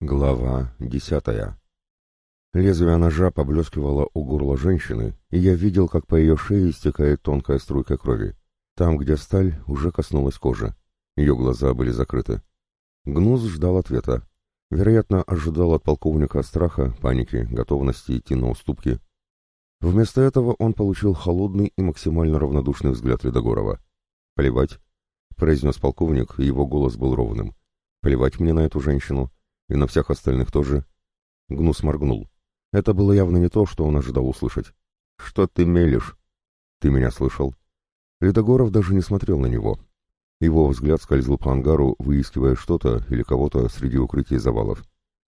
Глава десятая. Лезвие ножа поблескивало у горла женщины, и я видел, как по ее шее истекает тонкая струйка крови. Там, где сталь, уже коснулась кожи. Ее глаза были закрыты. Гнус ждал ответа. Вероятно, ожидал от полковника страха, паники, готовности идти на уступки. Вместо этого он получил холодный и максимально равнодушный взгляд Ледогорова. «Плевать», — произнес полковник, и его голос был ровным. «Плевать мне на эту женщину» И на всех остальных тоже. Гнус моргнул. Это было явно не то, что он ожидал услышать. «Что ты мелешь?» «Ты меня слышал?» Ледогоров даже не смотрел на него. Его взгляд скользил по ангару, выискивая что-то или кого-то среди укрытий завалов.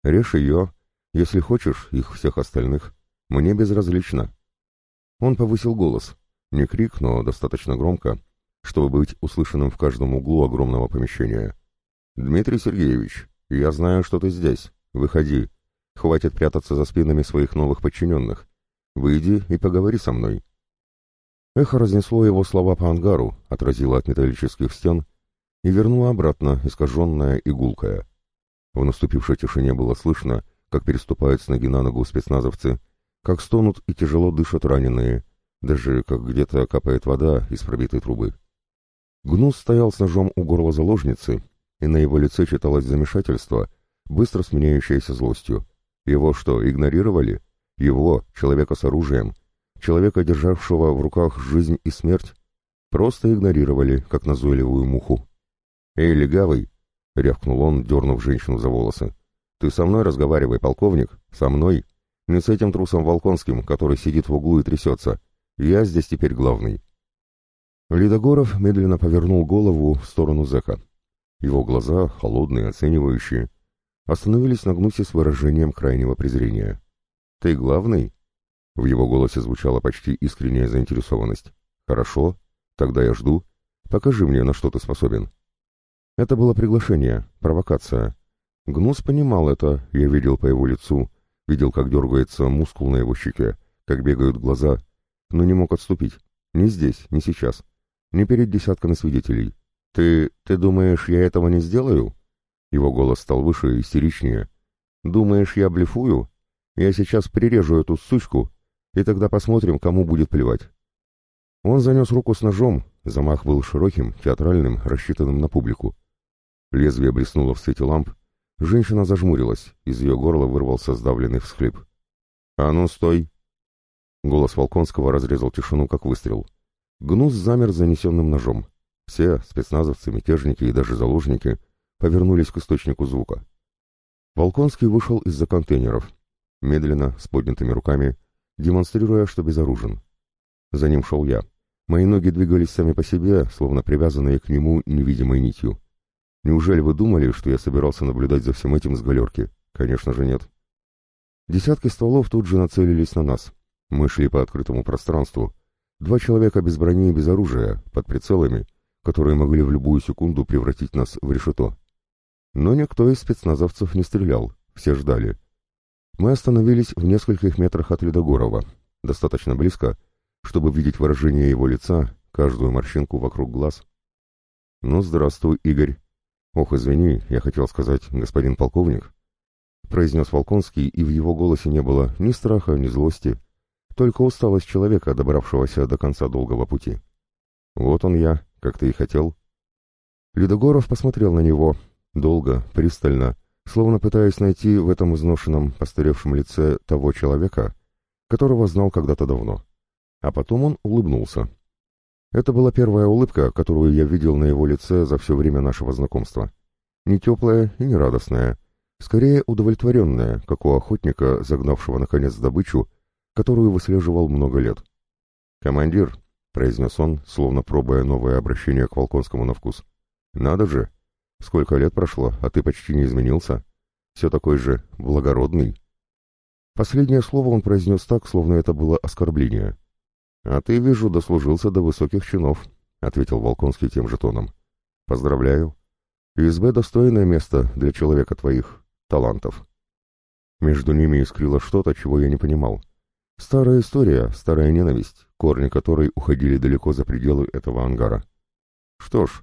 «Режь ее, если хочешь, их всех остальных. Мне безразлично». Он повысил голос. Не крик, но достаточно громко, чтобы быть услышанным в каждом углу огромного помещения. «Дмитрий Сергеевич, «Я знаю, что ты здесь. Выходи. Хватит прятаться за спинами своих новых подчиненных. Выйди и поговори со мной». Эхо разнесло его слова по ангару, отразило от металлических стен и вернуло обратно, искаженное и. В наступившей тишине было слышно, как переступают с ноги на ногу спецназовцы, как стонут и тяжело дышат раненые, даже как где-то капает вода из пробитой трубы. Гнус стоял с ножом у горла заложницы и на его лице читалось замешательство, быстро сменяющееся злостью. Его что, игнорировали? Его, человека с оружием, человека, державшего в руках жизнь и смерть, просто игнорировали, как назойливую муху. «Эй, легавый!» — рявкнул он, дернув женщину за волосы. «Ты со мной разговаривай, полковник, со мной. Не с этим трусом Волконским, который сидит в углу и трясется. Я здесь теперь главный». Ледогоров медленно повернул голову в сторону зэка. Его глаза, холодные, оценивающие, остановились на Гнусе с выражением крайнего презрения. «Ты главный?» В его голосе звучала почти искренняя заинтересованность. «Хорошо, тогда я жду. Покажи мне, на что ты способен». Это было приглашение, провокация. Гнус понимал это, я видел по его лицу, видел, как дергается мускул на его щеке, как бегают глаза, но не мог отступить. Ни здесь, ни сейчас, ни перед десятками свидетелей. «Ты... ты думаешь, я этого не сделаю?» Его голос стал выше и истеричнее. «Думаешь, я блефую? Я сейчас прирежу эту сучку, и тогда посмотрим, кому будет плевать». Он занес руку с ножом, замах был широким, театральным, рассчитанным на публику. Лезвие блеснуло в свете ламп, женщина зажмурилась, из ее горла вырвался сдавленный всхлип. «А ну, стой!» Голос Волконского разрезал тишину, как выстрел. Гнус замер занесенным ножом. Все, спецназовцы, мятежники и даже заложники, повернулись к источнику звука. Волконский вышел из-за контейнеров, медленно, с поднятыми руками, демонстрируя, что безоружен. За ним шел я. Мои ноги двигались сами по себе, словно привязанные к нему невидимой нитью. Неужели вы думали, что я собирался наблюдать за всем этим с галерки? Конечно же нет. Десятки стволов тут же нацелились на нас. Мы шли по открытому пространству. Два человека без брони и без оружия, под прицелами, которые могли в любую секунду превратить нас в решето. Но никто из спецназовцев не стрелял, все ждали. Мы остановились в нескольких метрах от Ледогорова, достаточно близко, чтобы видеть выражение его лица, каждую морщинку вокруг глаз. «Ну, здравствуй, Игорь». «Ох, извини, я хотел сказать, господин полковник», — произнес Волконский, и в его голосе не было ни страха, ни злости, только усталость человека, добравшегося до конца долгого пути. «Вот он я, как ты и хотел». Ледогоров посмотрел на него, долго, пристально, словно пытаясь найти в этом изношенном, постаревшем лице того человека, которого знал когда-то давно. А потом он улыбнулся. Это была первая улыбка, которую я видел на его лице за все время нашего знакомства. Не теплая и не радостная, скорее удовлетворенная, как у охотника, загнавшего наконец добычу, которую выслеживал много лет. «Командир», — произнес он, словно пробуя новое обращение к Волконскому на вкус. «Надо же! Сколько лет прошло, а ты почти не изменился. Все такой же благородный». Последнее слово он произнес так, словно это было оскорбление. «А ты, вижу, дослужился до высоких чинов», — ответил Волконский тем же тоном. «Поздравляю. ИСБ — достойное место для человека твоих талантов». Между ними искрило что-то, чего я не понимал. Старая история, старая ненависть, корни которой уходили далеко за пределы этого ангара. Что ж,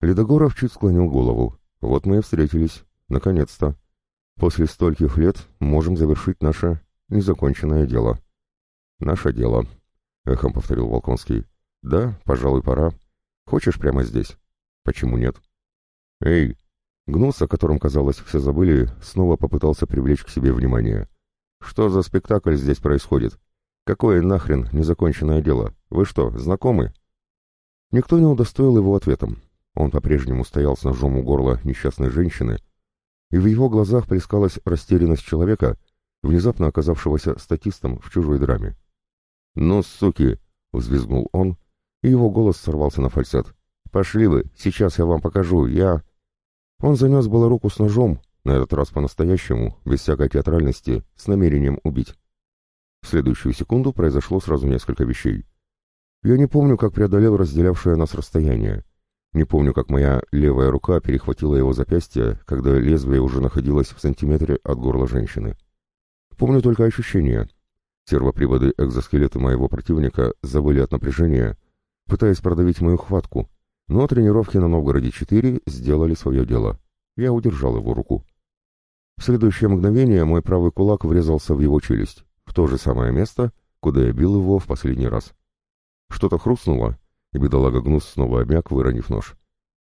Ледогоров чуть склонил голову. Вот мы и встретились. Наконец-то. После стольких лет можем завершить наше незаконченное дело. Наше дело, — эхом повторил Волконский. Да, пожалуй, пора. Хочешь прямо здесь? Почему нет? Эй! Гнус, о котором, казалось, все забыли, снова попытался привлечь к себе внимание. Что за спектакль здесь происходит? Какое нахрен незаконченное дело? Вы что, знакомы? Никто не удостоил его ответом. Он по-прежнему стоял с ножом у горла несчастной женщины, и в его глазах плескалась растерянность человека, внезапно оказавшегося статистом в чужой драме. «Ну, суки!» — взвизгнул он, и его голос сорвался на фальцет. «Пошли вы, сейчас я вам покажу, я...» Он занес было руку с ножом, на этот раз по-настоящему, без всякой театральности, с намерением убить. В следующую секунду произошло сразу несколько вещей. Я не помню, как преодолел разделявшее нас расстояние. Не помню, как моя левая рука перехватила его запястье, когда лезвие уже находилось в сантиметре от горла женщины. Помню только ощущение. Сервоприводы экзоскелета моего противника завыли от напряжения, пытаясь продавить мою хватку, но тренировки на Новгороде-4 сделали свое дело. Я удержал его руку. В следующее мгновение мой правый кулак врезался в его челюсть, то же самое место, куда я бил его в последний раз. Что-то хрустнуло, и бедолага Гнус снова обмяк, выронив нож.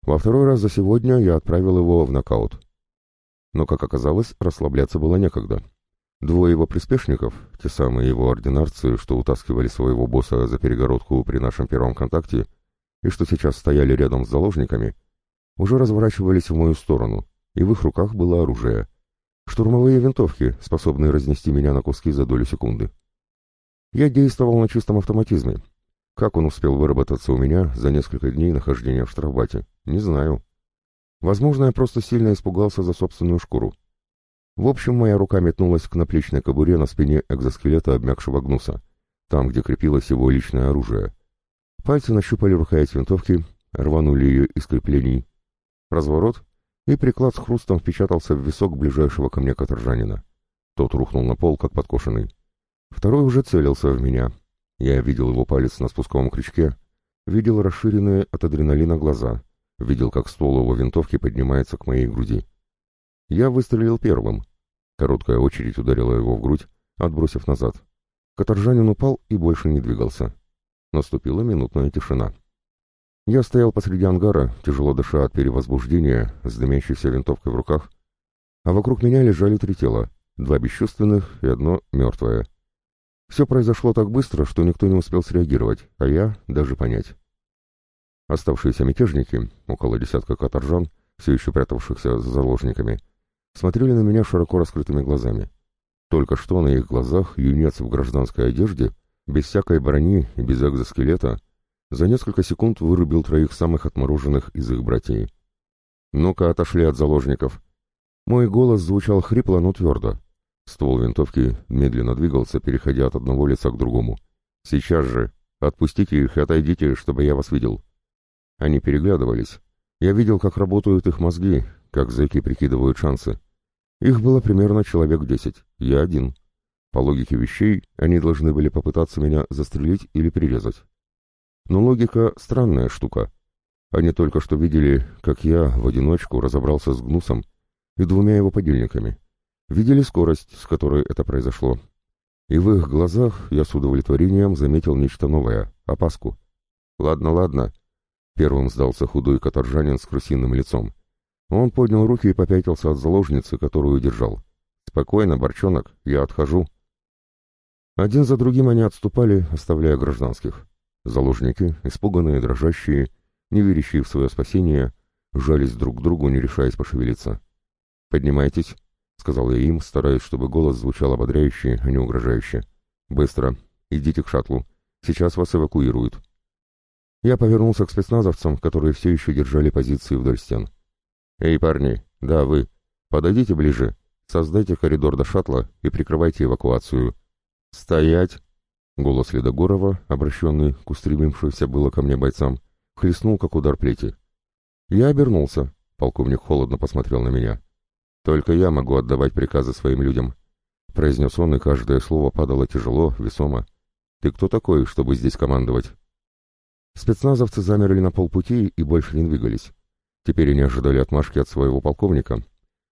Во второй раз за сегодня я отправил его в нокаут. Но, как оказалось, расслабляться было некогда. Двое его приспешников, те самые его ординарцы, что утаскивали своего босса за перегородку при нашем первом контакте, и что сейчас стояли рядом с заложниками, уже разворачивались в мою сторону, и в их руках было оружие. Штурмовые винтовки, способные разнести меня на куски за долю секунды. Я действовал на чистом автоматизме. Как он успел выработаться у меня за несколько дней нахождения в штрафбате, не знаю. Возможно, я просто сильно испугался за собственную шкуру. В общем, моя рука метнулась к наплечной кобуре на спине экзоскелета обмякшего гнуса, там, где крепилось его личное оружие. Пальцы нащупали рукоять винтовки, рванули ее из креплений. Разворот, и приклад с хрустом впечатался в висок ближайшего ко мне каторжанина. Тот рухнул на пол, как подкошенный. Второй уже целился в меня. Я видел его палец на спусковом крючке, видел расширенные от адреналина глаза, видел, как ствол его винтовки поднимается к моей груди. Я выстрелил первым. Короткая очередь ударила его в грудь, отбросив назад. Каторжанин упал и больше не двигался. Наступила минутная тишина. Я стоял посреди ангара, тяжело дыша от перевозбуждения, с дымящейся винтовкой в руках, а вокруг меня лежали три тела, два бесчувственных и одно мертвое. Все произошло так быстро, что никто не успел среагировать, а я даже понять. Оставшиеся мятежники, около десятка каторжан, все еще прятавшихся за заложниками, смотрели на меня широко раскрытыми глазами. Только что на их глазах юнец в гражданской одежде, без всякой брони и без экзоскелета, за несколько секунд вырубил троих самых отмороженных из их братьев. «Ну-ка, отошли от заложников!» Мой голос звучал хрипло, но твердо. Ствол винтовки медленно двигался, переходя от одного лица к другому. «Сейчас же! Отпустите их и отойдите, чтобы я вас видел!» Они переглядывались. Я видел, как работают их мозги, как зэки прикидывают шансы. Их было примерно человек десять, я один. По логике вещей, они должны были попытаться меня застрелить или прирезать. Но логика — странная штука. Они только что видели, как я в одиночку разобрался с Гнусом и двумя его подельниками. Видели скорость, с которой это произошло. И в их глазах я с удовлетворением заметил нечто новое — опаску. «Ладно, ладно», — первым сдался худой каторжанин с крысиным лицом. Он поднял руки и попятился от заложницы, которую держал. «Спокойно, Борчонок, я отхожу». Один за другим они отступали, оставляя гражданских. Заложники, испуганные, дрожащие, не верящие в свое спасение, жались друг к другу, не решаясь пошевелиться. «Поднимайтесь», — сказал я им, стараясь, чтобы голос звучал ободряюще, а не угрожающе. «Быстро. Идите к шаттлу. Сейчас вас эвакуируют». Я повернулся к спецназовцам, которые все еще держали позиции вдоль стен. «Эй, парни, да, вы, подойдите ближе, создайте коридор до шаттла и прикрывайте эвакуацию». «Стоять!» Голос Ледогорова, обращенный к устремившимся было ко мне бойцам, хлестнул, как удар плети. Я обернулся. Полковник холодно посмотрел на меня. «Только я могу отдавать приказы своим людям», — произнес он, и каждое слово падало тяжело, весомо. «Ты кто такой, чтобы здесь командовать?» Спецназовцы замерли на полпути и больше не двигались. Теперь они ожидали отмашки от своего полковника.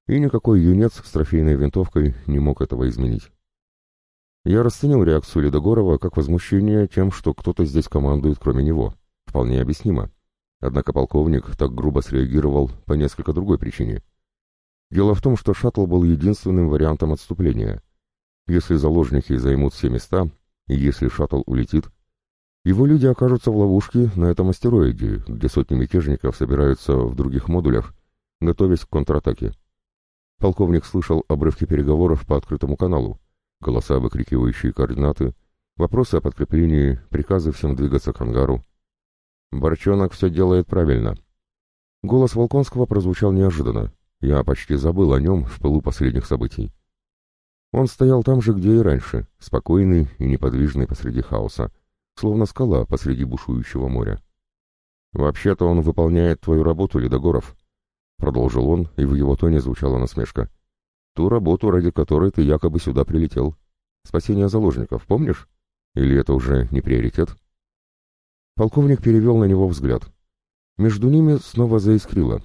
и никакой юнец с трофейной винтовкой не мог этого изменить. Я расценил реакцию Ледогорова как возмущение тем, что кто-то здесь командует, кроме него. Вполне объяснимо. Однако полковник так грубо среагировал по несколько другой причине. Дело в том, что шаттл был единственным вариантом отступления. Если заложники займут все места, и если шаттл улетит, его люди окажутся в ловушке на этом астероиде, где сотни мятежников собираются в других модулях, готовясь к контратаке. Полковник слышал обрывки переговоров по открытому каналу, голоса, выкрикивающие координаты, вопросы о подкреплении, приказы всем двигаться к ангару. «Борчонок все делает правильно». Голос Волконского прозвучал неожиданно. Я почти забыл о нем в пылу последних событий. Он стоял там же, где и раньше, спокойный и неподвижный посреди хаоса, словно скала посреди бушующего моря. «Вообще-то он выполняет твою работу, Ледогоров», — продолжил он, и в его тоне звучала насмешка. «Ту работу, ради которой ты якобы сюда прилетел. Спасение заложников, помнишь? Или это уже не приоритет?» Полковник перевел на него взгляд. Между ними снова заискрило.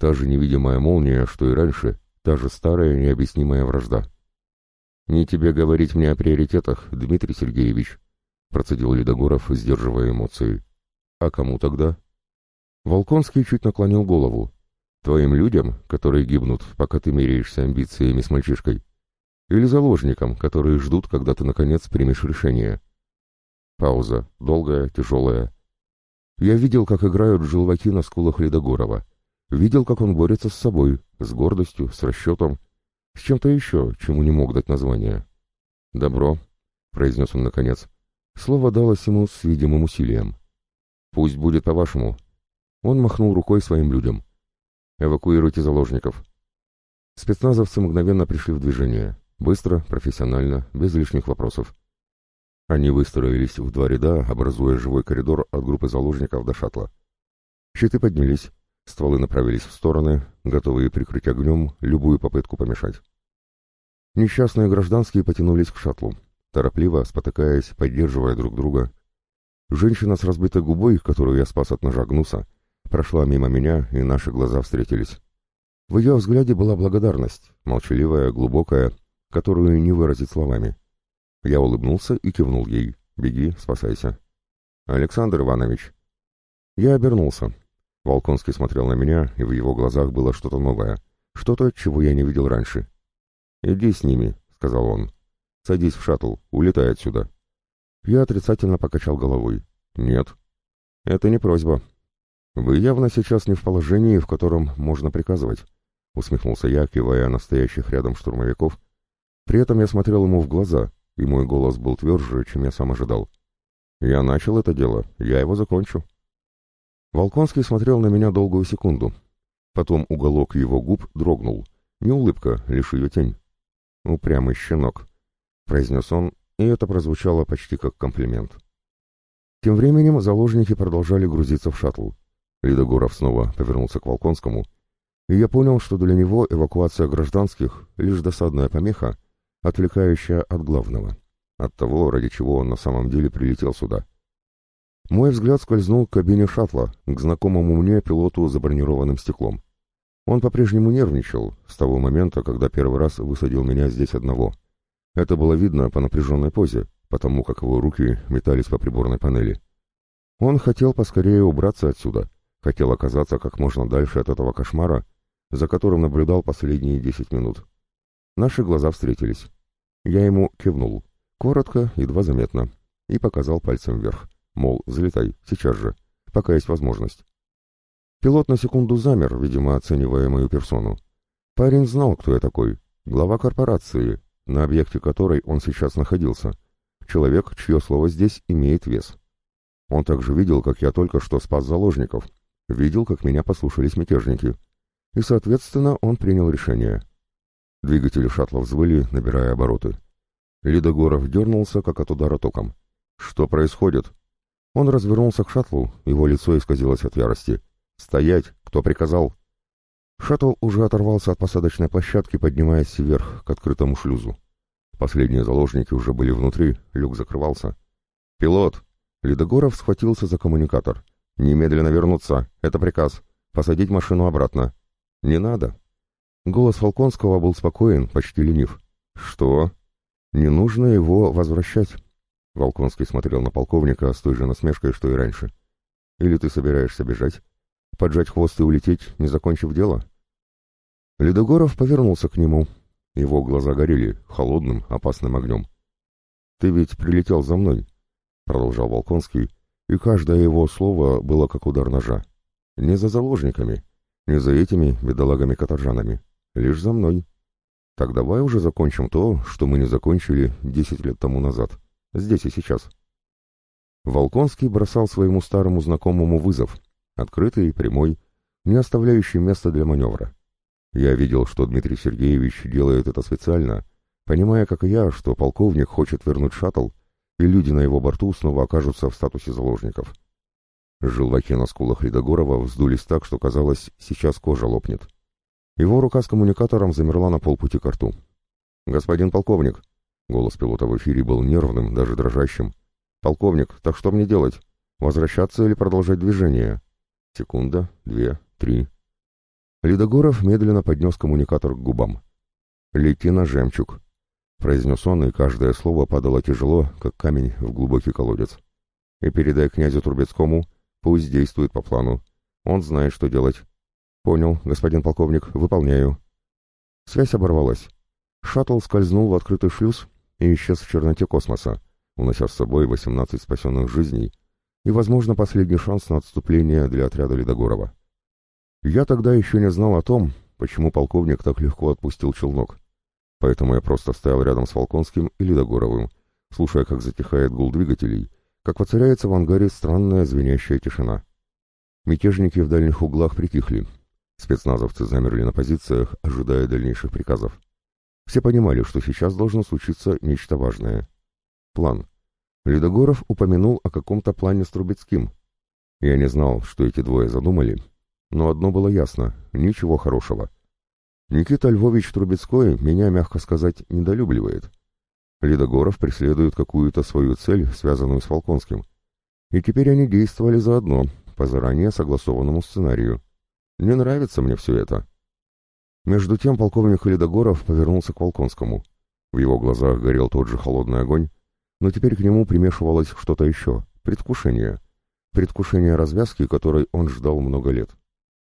Та же невидимая молния, что и раньше, та же старая необъяснимая вражда. «Не тебе говорить мне о приоритетах, Дмитрий Сергеевич», — процедил Ледогоров, сдерживая эмоции. «А кому тогда?» Волконский чуть наклонил голову. «Твоим людям, которые гибнут, пока ты меряешься амбициями с мальчишкой? Или заложникам, которые ждут, когда ты, наконец, примешь решение?» Пауза, долгая, тяжелая. Я видел, как играют желваки на скулах Ледогорова. Видел, как он борется с собой, с гордостью, с расчетом, с чем-то еще, чему не мог дать название. «Добро», — произнес он наконец. Слово далось ему с видимым усилием. «Пусть будет по-вашему». Он махнул рукой своим людям. «Эвакуируйте заложников». Спецназовцы мгновенно пришли в движение. Быстро, профессионально, без лишних вопросов. Они выстроились в два ряда, образуя живой коридор от группы заложников до шаттла. Щиты поднялись, стволы направились в стороны, готовые прикрыть огнем любую попытку помешать. Несчастные гражданские потянулись к шаттлу, торопливо, спотыкаясь, поддерживая друг друга. Женщина с разбитой губой, которую я спас от ножа гнуса, прошла мимо меня, и наши глаза встретились. В ее взгляде была благодарность, молчаливая, глубокая, которую не выразить словами. Я улыбнулся и кивнул ей. «Беги, спасайся». «Александр Иванович». Я обернулся. Волконский смотрел на меня, и в его глазах было что-то новое, что-то, чего я не видел раньше. «Иди с ними», — сказал он. «Садись в шаттл, улетай отсюда». Я отрицательно покачал головой. «Нет». «Это не просьба». «Вы явно сейчас не в положении, в котором можно приказывать», — усмехнулся я, кивая на стоящих рядом штурмовиков. При этом я смотрел ему в глаза, и мой голос был тверже, чем я сам ожидал. «Я начал это дело, я его закончу». Волконский смотрел на меня долгую секунду. Потом уголок его губ дрогнул. Не улыбка, лишь ее тень. «Упрямый щенок», — произнес он, и это прозвучало почти как комплимент. Тем временем заложники продолжали грузиться в шаттл. Лидогоров снова повернулся к Волконскому, и я понял, что для него эвакуация гражданских — лишь досадная помеха, отвлекающая от главного, от того, ради чего он на самом деле прилетел сюда. Мой взгляд скользнул к кабине шаттла, к знакомому мне пилоту за бронированным стеклом. Он по-прежнему нервничал с того момента, когда первый раз высадил меня здесь одного. Это было видно по напряженной позе, потому как его руки метались по приборной панели. Он хотел поскорее убраться отсюда, хотел оказаться как можно дальше от этого кошмара, за которым наблюдал последние десять минут. Наши глаза встретились. Я ему кивнул, коротко, едва заметно, и показал пальцем вверх, мол, залетай, сейчас же, пока есть возможность. Пилот на секунду замер, видимо, оценивая мою персону. Парень знал, кто я такой. Глава корпорации, на объекте которой он сейчас находился. Человек, чье слово здесь имеет вес. Он также видел, как я только что спас заложников. Видел, как меня послушались мятежники. И, соответственно, он принял решение. Двигатели шаттла взвыли, набирая обороты. Лидогоров дернулся, как от удара током. «Что происходит?» Он развернулся к шаттлу, его лицо исказилось от ярости. «Стоять! Кто приказал?» Шаттл уже оторвался от посадочной площадки, поднимаясь вверх, к открытому шлюзу. Последние заложники уже были внутри, люк закрывался. «Пилот!» Ледогоров схватился за коммуникатор. «Немедленно вернуться! Это приказ! Посадить машину обратно!» «Не надо!» Голос Фолконского был спокоен, почти ленив. «Что? Не нужно его возвращать?» Волконский смотрел на полковника с той же насмешкой, что и раньше. «Или ты собираешься бежать? Поджать хвост и улететь, не закончив дело?» Ледогоров повернулся к нему. Его глаза горели холодным, опасным огнем. «Ты ведь прилетел за мной», — продолжал Волконский, и каждое его слово было как удар ножа. «Не за заложниками, не за этими бедолагами-каторжанами, лишь за мной. Так давай уже закончим то, что мы не закончили десять лет тому назад, здесь и сейчас». Волконский бросал своему старому знакомому вызов, открытый и прямой, не оставляющий места для маневра. Я видел, что Дмитрий Сергеевич делает это специально, понимая, как и я, что полковник хочет вернуть шаттл, и люди на его борту снова окажутся в статусе заложников. Желваки на скулах Ледогорова вздулись так, что казалось, сейчас кожа лопнет. Его рука с коммуникатором замерла на полпути к рту. «Господин полковник!» Голос пилота в эфире был нервным, даже дрожащим. «Полковник, так что мне делать? Возвращаться или продолжать движение?» Секунда, две, три. Ледогоров медленно поднес коммуникатор к губам. «Лети на жемчуг», — произнес он, и каждое слово падало тяжело, как камень в глубокий колодец. «И передай князю Трубецкому, пусть действует по плану. Он знает, что делать». «Понял, господин полковник, выполняю». Связь оборвалась. Шаттл скользнул в открытый шлюз и исчез в черноте космоса, унося с собой 18 спасенных жизней и, возможно, последний шанс на отступление для отряда Ледогорова. Я тогда еще не знал о том, почему полковник так легко отпустил челнок. Поэтому я просто стоял рядом с Волконским и Ледогоровым, слушая, как затихает гул двигателей, как воцаряется в ангаре странная звенящая тишина. Мятежники в дальних углах притихли. Спецназовцы замерли на позициях, ожидая дальнейших приказов. Все понимали, что сейчас должно случиться нечто важное. План. Ледогоров упомянул о каком-то плане с Трубецким. Я не знал, что эти двое задумали, но одно было ясно — ничего хорошего. Никита Львович Трубецкой меня, мягко сказать, недолюбливает. Ледогоров преследует какую-то свою цель, связанную с Волконским. И теперь они действовали заодно, по заранее согласованному сценарию. Не нравится мне все это. Между тем полковник Ледогоров повернулся к Волконскому. В его глазах горел тот же холодный огонь, но теперь к нему примешивалось что-то еще — предвкушение. Предвкушение развязки, которой он ждал много лет.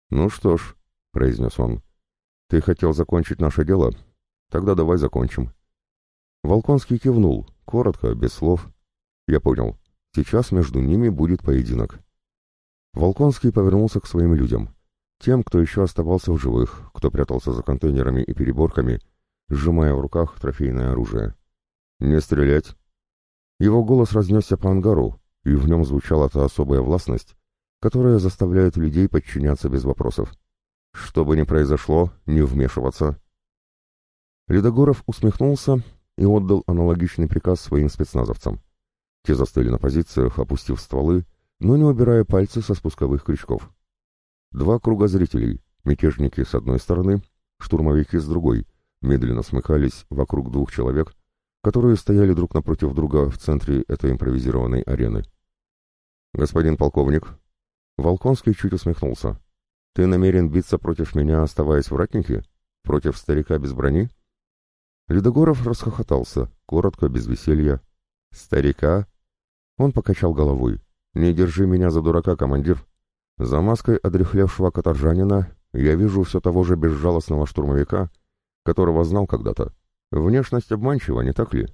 «Ну что ж», — произнес он, — «ты хотел закончить наше дело? Тогда давай закончим». Волконский кивнул, коротко, без слов. Я понял. Сейчас между ними будет поединок. Волконский повернулся к своим людям. Тем, кто еще оставался в живых, кто прятался за контейнерами и переборками, сжимая в руках трофейное оружие. «Не стрелять!» Его голос разнесся по ангару, и в нем звучала та особая властность, которая заставляет людей подчиняться без вопросов. Что бы ни произошло, не вмешиваться. Ледогоров усмехнулся и отдал аналогичный приказ своим спецназовцам. Те застыли на позициях, опустив стволы, но не убирая пальцы со спусковых крючков. Два круга зрителей, мятежники с одной стороны, штурмовики с другой, медленно смыкались вокруг двух человек, которые стояли друг напротив друга в центре этой импровизированной арены. «Господин полковник», Волконский чуть усмехнулся. «Ты намерен биться против меня, оставаясь в ратнике? Против старика без брони?» Ледогоров расхохотался, коротко, без веселья. «Старика?» Он покачал головой. «Не держи меня за дурака, командир. За маской одрехлевшего каторжанина я вижу все того же безжалостного штурмовика, которого знал когда-то. Внешность обманчива, не так ли?»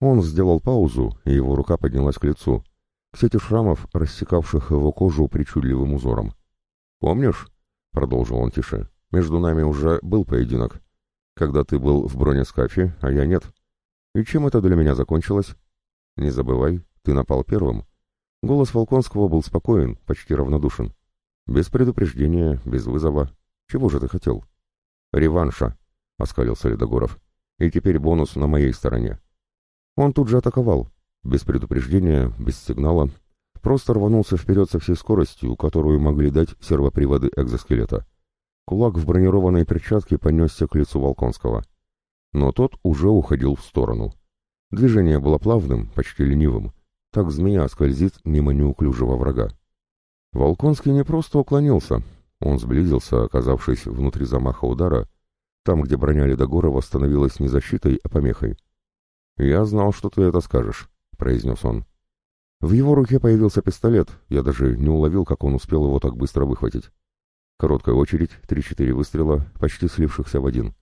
Он сделал паузу, и его рука поднялась к лицу сети шрамов, рассекавших его кожу причудливым узором. «Помнишь?» — продолжил он тише. «Между нами уже был поединок. Когда ты был в бронескафе, а я нет. И чем это для меня закончилось? Не забывай, ты напал первым». Голос Волконского был спокоен, почти равнодушен. «Без предупреждения, без вызова. Чего же ты хотел?» «Реванша», — оскалился Ледогоров. «И теперь бонус на моей стороне». Он тут же атаковал, без предупреждения, без сигнала, просто рванулся вперед со всей скоростью, которую могли дать сервоприводы экзоскелета. Кулак в бронированной перчатке понесся к лицу Волконского. Но тот уже уходил в сторону. Движение было плавным, почти ленивым. Так змея скользит мимо неуклюжего врага. Волконский не просто уклонился, он сблизился, оказавшись внутри замаха удара, Там, где броня Ледогорова становилась не защитой, а помехой. «Я знал, что ты это скажешь», — произнес он. В его руке появился пистолет, я даже не уловил, как он успел его так быстро выхватить. Короткая очередь, три-четыре выстрела, почти слившихся в один.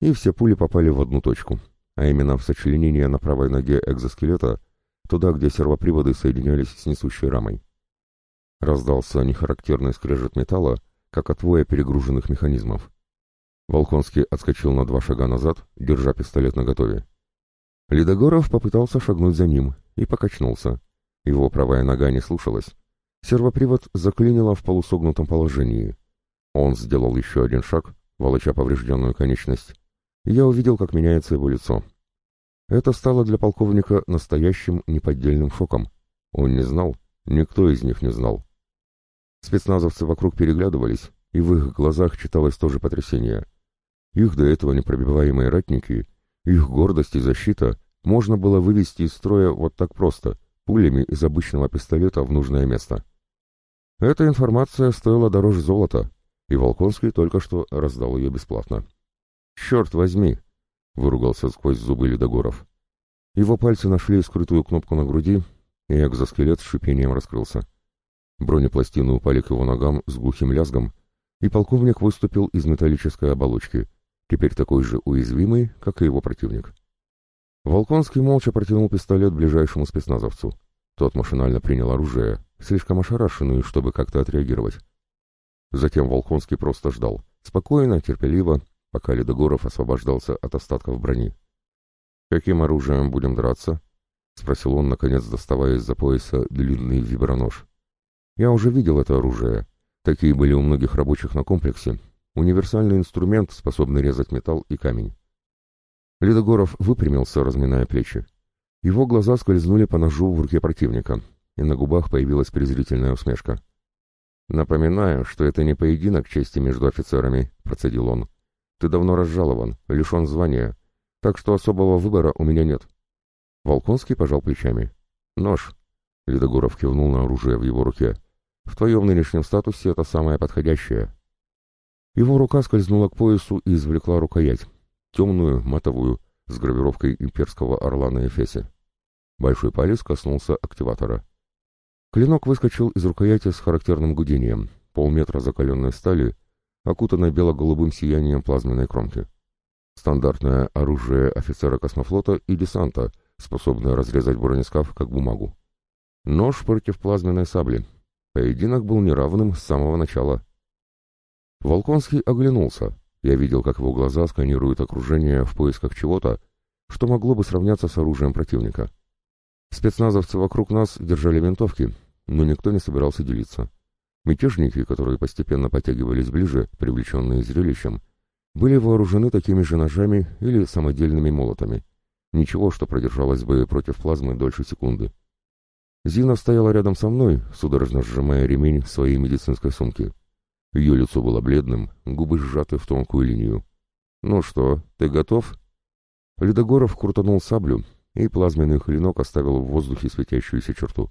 И все пули попали в одну точку, а именно в сочленение на правой ноге экзоскелета, туда, где сервоприводы соединялись с несущей рамой. Раздался нехарактерный скрежет металла, как от воя перегруженных механизмов. Волконский отскочил на два шага назад, держа пистолет наготове. Ледогоров попытался шагнуть за ним и покачнулся. Его правая нога не слушалась. Сервопривод заклинило в полусогнутом положении. Он сделал еще один шаг, волоча поврежденную конечность. я увидел, как меняется его лицо. Это стало для полковника настоящим неподдельным шоком. Он не знал, никто из них не знал. Спецназовцы вокруг переглядывались, и в их глазах читалось тоже потрясение. Их до этого непробиваемые ратники, их гордость и защита можно было вывести из строя вот так просто, пулями из обычного пистолета в нужное место. Эта информация стоила дороже золота, и Волконский только что раздал ее бесплатно. «Черт возьми!» — выругался сквозь зубы Ледогоров. Его пальцы нашли скрытую кнопку на груди, и экзоскелет с шипением раскрылся. Бронепластины упали к его ногам с глухим лязгом, и полковник выступил из металлической оболочки, теперь такой же уязвимый, как и его противник. Волконский молча протянул пистолет ближайшему спецназовцу. Тот машинально принял оружие, слишком ошарашенный, чтобы как-то отреагировать. Затем Волконский просто ждал, спокойно, терпеливо, пока Ледогоров освобождался от остатков брони. «Каким оружием будем драться?» — спросил он, наконец доставая из-за пояса длинный вибронож. «Я уже видел это оружие. Такие были у многих рабочих на комплексе. Универсальный инструмент, способный резать металл и камень. Ледогоров выпрямился, разминая плечи. Его глаза скользнули по ножу в руке противника, и на губах появилась презрительная усмешка. «Напоминаю, что это не поединок чести между офицерами», — процедил он. «Ты давно разжалован, лишен звания, так что особого выбора у меня нет». Волконский пожал плечами. «Нож», — Ледогоров кивнул на оружие в его руке. «В твоем нынешнем статусе это самое подходящее». Его рука скользнула к поясу и извлекла рукоять, темную, матовую, с гравировкой имперского орла на эфесе. Большой палец коснулся активатора. Клинок выскочил из рукояти с характерным гудением, полметра закаленной стали, окутанной бело-голубым сиянием плазменной кромки. Стандартное оружие офицера космофлота и десанта, способное разрезать бронескаф как бумагу. Нож против плазменной сабли. Поединок был неравным с самого начала. Волконский оглянулся. Я видел, как его глаза сканируют окружение в поисках чего-то, что могло бы сравняться с оружием противника. Спецназовцы вокруг нас держали винтовки, но никто не собирался делиться. Мятежники, которые постепенно подтягивались ближе, привлеченные зрелищем, были вооружены такими же ножами или самодельными молотами. Ничего, что продержалось бы против плазмы дольше секунды. Зина стояла рядом со мной, судорожно сжимая ремень своей медицинской сумки. Ее лицо было бледным, губы сжаты в тонкую линию. «Ну что, ты готов?» Ледогоров крутанул саблю, и плазменный клинок оставил в воздухе светящуюся черту.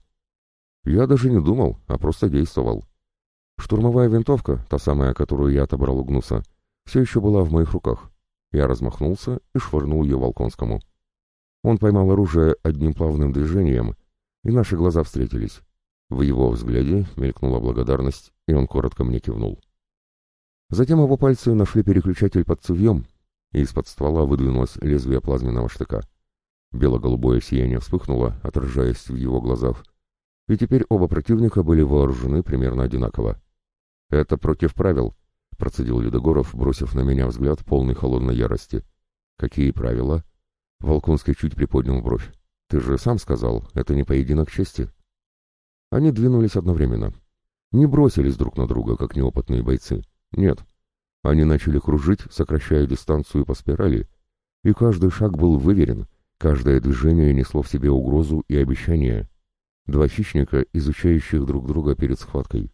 Я даже не думал, а просто действовал. Штурмовая винтовка, та самая, которую я отобрал у Гнуса, все еще была в моих руках. Я размахнулся и швырнул ее Волконскому. Он поймал оружие одним плавным движением, и наши глаза встретились. В его взгляде мелькнула благодарность, и он коротко мне кивнул. Затем его пальцы нашли переключатель под цевьем, и из-под ствола выдвинулось лезвие плазменного штыка. Бело-голубое сияние вспыхнуло, отражаясь в его глазах, и теперь оба противника были вооружены примерно одинаково. «Это против правил», — процедил Ледогоров, бросив на меня взгляд полный холодной ярости. «Какие правила?» Волконский чуть приподнял бровь. «Ты же сам сказал, это не поединок чести». Они двинулись одновременно. Не бросились друг на друга, как неопытные бойцы. Нет. Они начали кружить, сокращая дистанцию по спирали, и каждый шаг был выверен, каждое движение несло в себе угрозу и обещание. Два хищника, изучающих друг друга перед схваткой.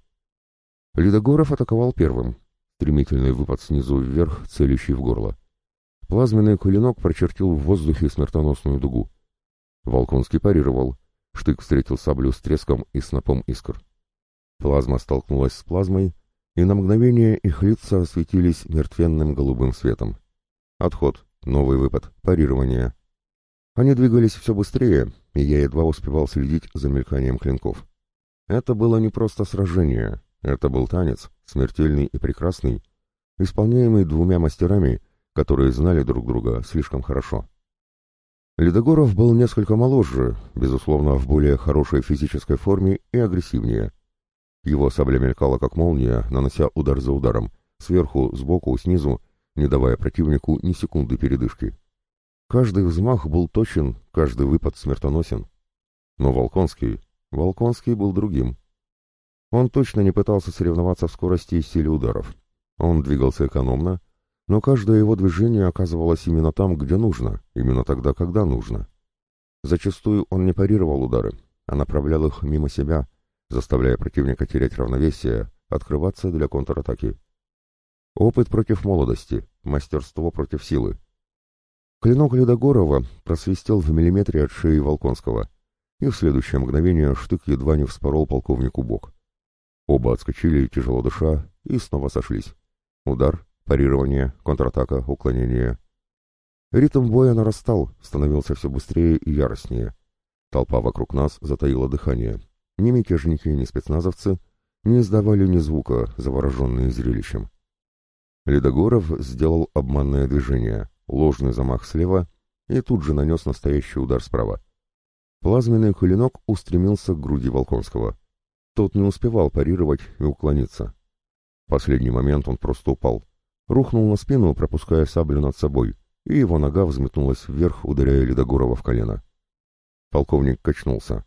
Ледогоров атаковал первым. Стремительный выпад снизу вверх, целящий в горло. Плазменный клинок прочертил в воздухе смертоносную дугу. Волконский парировал, Штык встретил саблю с треском и снопом искр. Плазма столкнулась с плазмой, и на мгновение их лица осветились мертвенным голубым светом. Отход, новый выпад, парирование. Они двигались все быстрее, и я едва успевал следить за мельканием клинков. Это было не просто сражение, это был танец, смертельный и прекрасный, исполняемый двумя мастерами, которые знали друг друга слишком хорошо. Ледогоров был несколько моложе, безусловно, в более хорошей физической форме и агрессивнее. Его сабля мелькала как молния, нанося удар за ударом, сверху, сбоку, снизу, не давая противнику ни секунды передышки. Каждый взмах был точен, каждый выпад смертоносен. Но Волконский, Волконский был другим. Он точно не пытался соревноваться в скорости и силе ударов. Он двигался экономно, но каждое его движение оказывалось именно там, где нужно, именно тогда, когда нужно. Зачастую он не парировал удары, а направлял их мимо себя, заставляя противника терять равновесие, открываться для контратаки. Опыт против молодости, мастерство против силы. Клинок Ледогорова просвистел в миллиметре от шеи Волконского, и в следующее мгновение штык едва не вспорол полковнику бок. Оба отскочили, тяжело дыша, и снова сошлись. Удар, Парирование, контратака, уклонение. Ритм боя нарастал, становился все быстрее и яростнее. Толпа вокруг нас затаила дыхание. Ни мятежники, ни спецназовцы не издавали ни звука, завороженные зрелищем. Ледогоров сделал обманное движение, ложный замах слева и тут же нанес настоящий удар справа. Плазменный клинок устремился к груди Волконского. Тот не успевал парировать и уклониться. В последний момент он просто упал рухнул на спину, пропуская саблю над собой, и его нога взметнулась вверх, ударяя Ледогорова в колено. Полковник качнулся.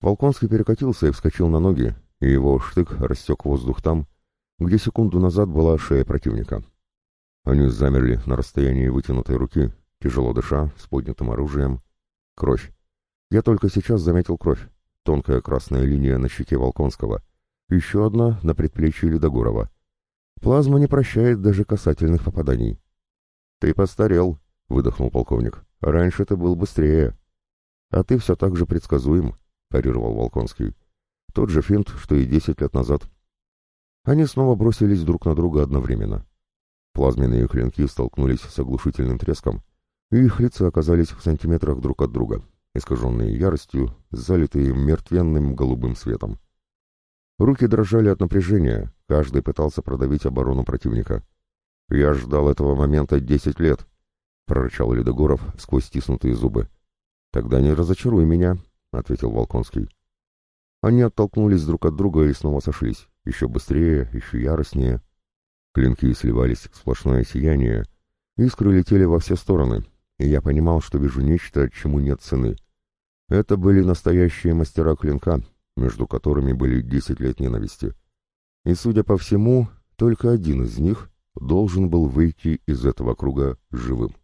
Волконский перекатился и вскочил на ноги, и его штык рассек воздух там, где секунду назад была шея противника. Они замерли на расстоянии вытянутой руки, тяжело дыша, с поднятым оружием. Кровь. Я только сейчас заметил кровь. Тонкая красная линия на щеке Волконского. Еще одна на предплечье Ледогорова. Плазма не прощает даже касательных попаданий. «Ты постарел», — выдохнул полковник. «Раньше ты был быстрее». «А ты все так же предсказуем», — парировал Волконский. «Тот же финт, что и десять лет назад». Они снова бросились друг на друга одновременно. Плазменные клинки столкнулись с оглушительным треском, и их лица оказались в сантиметрах друг от друга, искаженные яростью, залитые мертвенным голубым светом. Руки дрожали от напряжения, каждый пытался продавить оборону противника. «Я ждал этого момента десять лет», — прорычал Ледогоров сквозь стиснутые зубы. «Тогда не разочаруй меня», — ответил Волконский. Они оттолкнулись друг от друга и снова сошлись, еще быстрее, еще яростнее. Клинки сливались в сплошное сияние, искры летели во все стороны, и я понимал, что вижу нечто, чему нет цены. Это были настоящие мастера клинка, между которыми были десять лет ненависти. И, судя по всему, только один из них должен был выйти из этого круга живым.